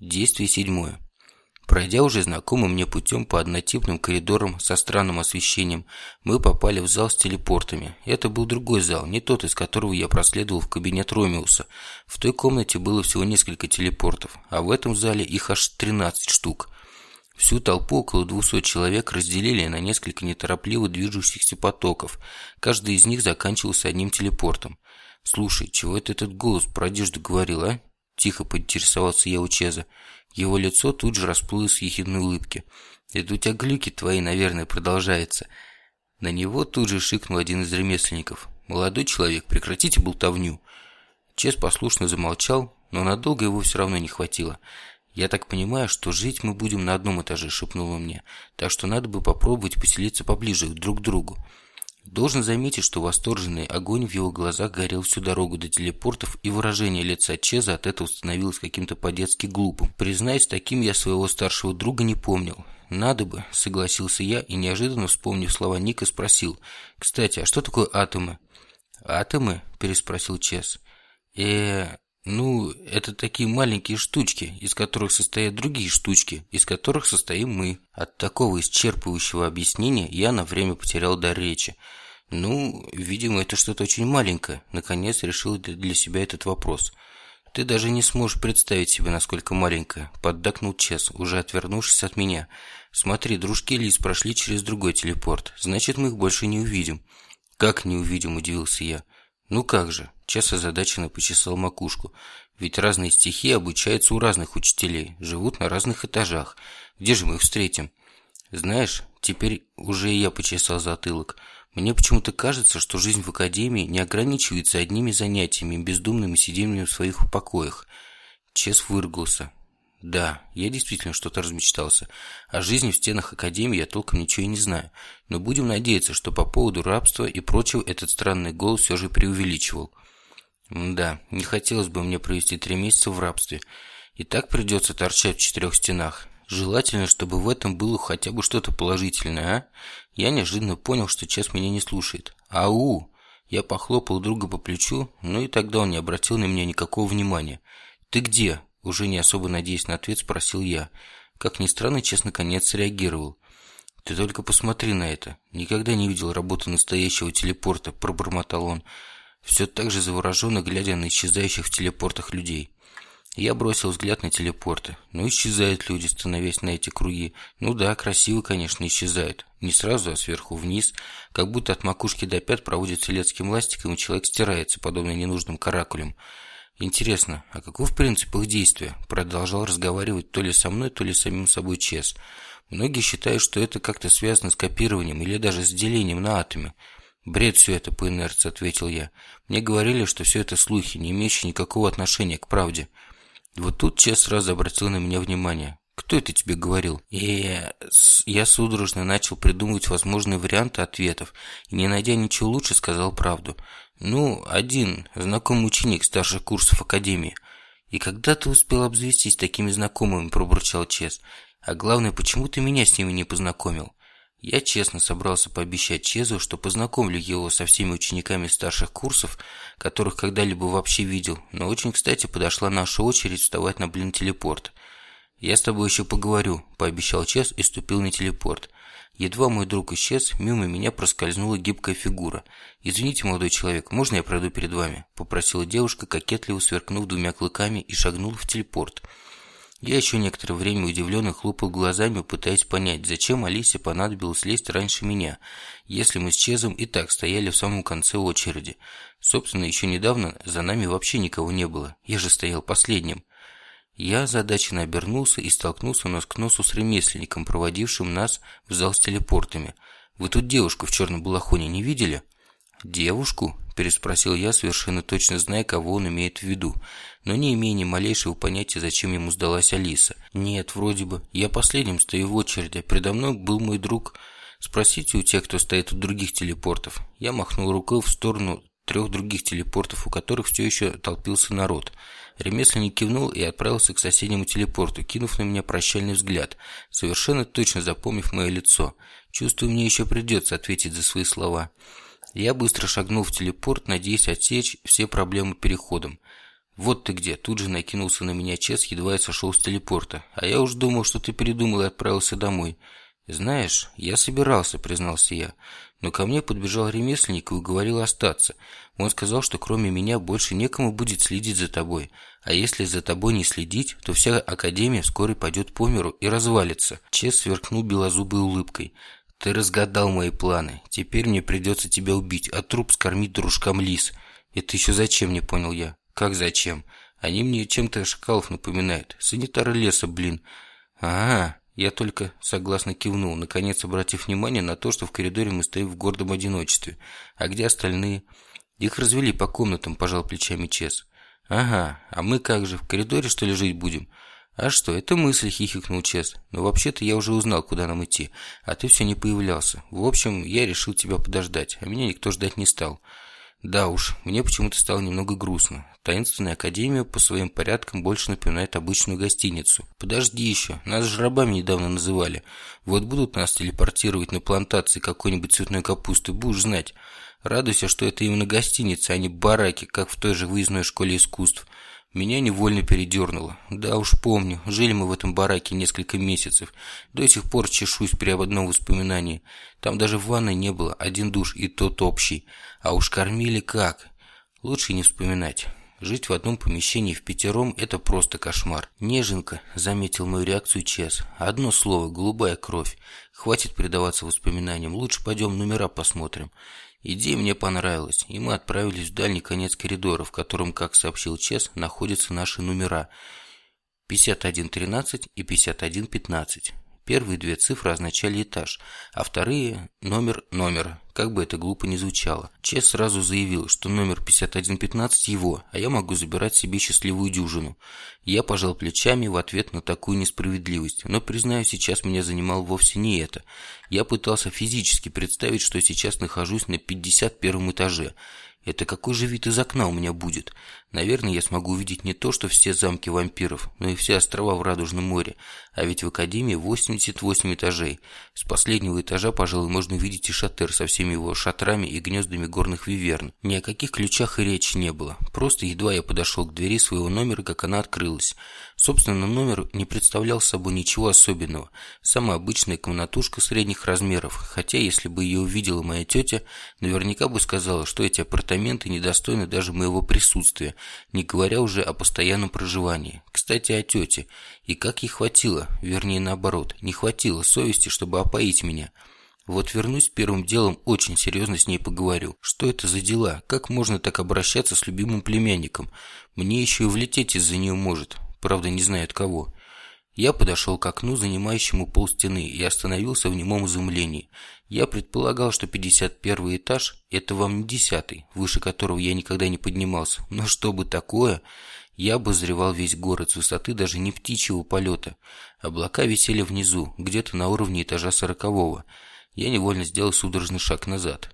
Действие седьмое. Пройдя уже знакомым мне путем по однотипным коридорам со странным освещением, мы попали в зал с телепортами. Это был другой зал, не тот, из которого я проследовал в кабинет Ромеуса. В той комнате было всего несколько телепортов, а в этом зале их аж 13 штук. Всю толпу, около 200 человек, разделили на несколько неторопливо движущихся потоков. Каждый из них заканчивался одним телепортом. «Слушай, чего это этот голос про одежду говорил, а?» Тихо поинтересовался я у Чеза. Его лицо тут же расплылось в ехидной улыбке. «Это у тебя глюки твои, наверное, продолжается». На него тут же шикнул один из ремесленников. «Молодой человек, прекратите болтовню». Чез послушно замолчал, но надолго его все равно не хватило. «Я так понимаю, что жить мы будем на одном этаже», — шепнул он мне. «Так что надо бы попробовать поселиться поближе друг к другу». Должен заметить, что восторженный огонь в его глазах горел всю дорогу до телепортов, и выражение лица Чеза от этого становилось каким-то по-детски глупым. Признаюсь, таким я своего старшего друга не помнил. «Надо бы», — согласился я, и неожиданно, вспомнив слова Ника, спросил. «Кстати, а что такое атомы?» «Атомы?» – переспросил Чез. э ну, это такие маленькие штучки, из которых состоят другие штучки, из которых состоим мы. От такого исчерпывающего объяснения я на время потерял дар речи. Ну, видимо, это что-то очень маленькое. Наконец решил для себя этот вопрос. Ты даже не сможешь представить себе, насколько маленькое, поддакнул Чес, уже отвернувшись от меня. Смотри, дружки Лис прошли через другой телепорт. Значит, мы их больше не увидим. Как не увидим, удивился я. Ну как же, Час озадаченно почесал макушку. Ведь разные стихи обучаются у разных учителей, живут на разных этажах. Где же мы их встретим? Знаешь, теперь уже и я почесал затылок. Мне почему-то кажется, что жизнь в академии не ограничивается одними занятиями, бездумными сидениями в своих покоях. Чес выругался. Да, я действительно что-то размечтался. О жизни в стенах Академии я толком ничего и не знаю. Но будем надеяться, что по поводу рабства и прочего этот странный голос все же преувеличивал. Да, не хотелось бы мне провести три месяца в рабстве. И так придется торчать в четырех стенах. Желательно, чтобы в этом было хотя бы что-то положительное, а? Я неожиданно понял, что Чес меня не слушает. Ау! Я похлопал друга по плечу, но и тогда он не обратил на меня никакого внимания. «Ты где?» Уже не особо надеясь на ответ, спросил я. Как ни странно, честно, конец среагировал. «Ты только посмотри на это. Никогда не видел работы настоящего телепорта», – пробормотал он все так же завороженно глядя на исчезающих в телепортах людей. Я бросил взгляд на телепорты. Ну, исчезают люди, становясь на эти круги. Ну да, красиво, конечно, исчезают. Не сразу, а сверху вниз. Как будто от макушки до пят проводится летским ластиком, и человек стирается, подобно ненужным каракулям. Интересно, а каков принцип их действия? Продолжал разговаривать то ли со мной, то ли с самим собой Чес. Многие считают, что это как-то связано с копированием или даже с делением на атомы. «Бред все это по инерции», — ответил я. «Мне говорили, что все это слухи, не имеющие никакого отношения к правде». Вот тут Чес сразу обратил на меня внимание. «Кто это тебе говорил?» И я судорожно начал придумывать возможные варианты ответов, и, не найдя ничего лучше, сказал правду. «Ну, один, знакомый ученик старших курсов Академии». «И когда ты успел обзавестись такими знакомыми?» – пробурчал Чес. «А главное, почему ты меня с ними не познакомил?» Я честно собрался пообещать Чезу, что познакомлю его со всеми учениками старших курсов, которых когда-либо вообще видел, но очень кстати подошла наша очередь вставать на блин телепорт. «Я с тобой еще поговорю», – пообещал Чез и ступил на телепорт. Едва мой друг исчез, мимо меня проскользнула гибкая фигура. «Извините, молодой человек, можно я пройду перед вами?» – попросила девушка, кокетливо сверкнув двумя клыками и шагнула в телепорт. Я еще некоторое время удивленно хлопал глазами, пытаясь понять, зачем Алисе понадобилось лезть раньше меня, если мы с Чезом и так стояли в самом конце очереди. Собственно, еще недавно за нами вообще никого не было, я же стоял последним. Я озадаченно обернулся и столкнулся нос к носу с ремесленником, проводившим нас в зал с телепортами. «Вы тут девушку в черном балахоне не видели?» «Девушку?» – переспросил я, совершенно точно зная, кого он имеет в виду, но не имея ни малейшего понятия, зачем ему сдалась Алиса. «Нет, вроде бы. Я последним стою в очереди. Предо мной был мой друг. Спросите у тех, кто стоит у других телепортов». Я махнул рукой в сторону трех других телепортов, у которых все еще толпился народ. Ремесленник кивнул и отправился к соседнему телепорту, кинув на меня прощальный взгляд, совершенно точно запомнив мое лицо. Чувствую, мне еще придется ответить за свои слова. Я быстро шагнул в телепорт, надеясь отсечь все проблемы переходом. «Вот ты где!» Тут же накинулся на меня Чес, едва я сошел с телепорта. «А я уж думал, что ты передумал и отправился домой». «Знаешь, я собирался», — признался я. Но ко мне подбежал ремесленник и уговорил остаться. Он сказал, что кроме меня больше некому будет следить за тобой. А если за тобой не следить, то вся Академия вскоре пойдет по миру и развалится. Чес сверкнул белозубой улыбкой. «Ты разгадал мои планы. Теперь мне придется тебя убить, а труп скормить дружкам лис». «Это еще зачем?» – не понял я. «Как зачем? Они мне чем-то шакалов напоминают. Санитары леса, блин». «А, я только согласно кивнул, наконец обратив внимание на то, что в коридоре мы стоим в гордом одиночестве. А где остальные? Их развели по комнатам, пожал плечами Чес. Ага, а мы как же, в коридоре что ли жить будем? А что, это мысль, хихикнул Чес. Но вообще-то я уже узнал, куда нам идти, а ты все не появлялся. В общем, я решил тебя подождать, а меня никто ждать не стал. Да уж, мне почему-то стало немного грустно. Таинственная академия по своим порядкам больше напоминает обычную гостиницу. Подожди еще, нас же рабами недавно называли. Вот будут нас телепортировать на плантации какой-нибудь цветной капусты, будешь знать. Радуйся, что это именно гостиница, а не бараки, как в той же выездной школе искусств. Меня невольно передернуло. Да уж помню, жили мы в этом бараке несколько месяцев. До сих пор чешусь при одном воспоминании. Там даже ванной не было, один душ и тот общий. А уж кормили как. Лучше не вспоминать. Жить в одном помещении в пятером – это просто кошмар. «Неженка», – заметил мою реакцию Чес. «Одно слово – голубая кровь. Хватит предаваться воспоминаниям. Лучше пойдем номера посмотрим». Идея мне понравилась, и мы отправились в дальний конец коридора, в котором, как сообщил Чес, находятся наши номера 5113 и 5115. Первые две цифры означали этаж, а вторые – номер номера, как бы это глупо ни звучало. Чес сразу заявил, что номер 5115 его, а я могу забирать себе счастливую дюжину. Я пожал плечами в ответ на такую несправедливость, но, признаю, сейчас меня занимало вовсе не это. Я пытался физически представить, что сейчас нахожусь на 51 этаже – это какой же вид из окна у меня будет? Наверное, я смогу увидеть не то, что все замки вампиров, но и все острова в Радужном море. А ведь в Академии 88 этажей. С последнего этажа, пожалуй, можно увидеть и шатер со всеми его шатрами и гнездами горных виверн. Ни о каких ключах и речи не было. Просто едва я подошел к двери своего номера, как она открылась. Собственно, номер не представлял собой ничего особенного. Самая обычная комнатушка средних размеров, хотя если бы ее увидела моя тетя, наверняка бы сказала, что эти апартаменты недостойны даже моего присутствия, не говоря уже о постоянном проживании. Кстати, о тете. И как ей хватило, вернее наоборот, не хватило совести, чтобы опоить меня. Вот вернусь первым делом, очень серьезно с ней поговорю. Что это за дела? Как можно так обращаться с любимым племянником? Мне еще и влететь из-за нее может правда не знает кого. Я подошел к окну, занимающему полстены, и остановился в немом изумлении. Я предполагал, что 51 этаж – это вам не десятый, выше которого я никогда не поднимался. Но что бы такое? Я обозревал весь город с высоты даже не птичьего полета. Облака висели внизу, где-то на уровне этажа сорокового. Я невольно сделал судорожный шаг назад.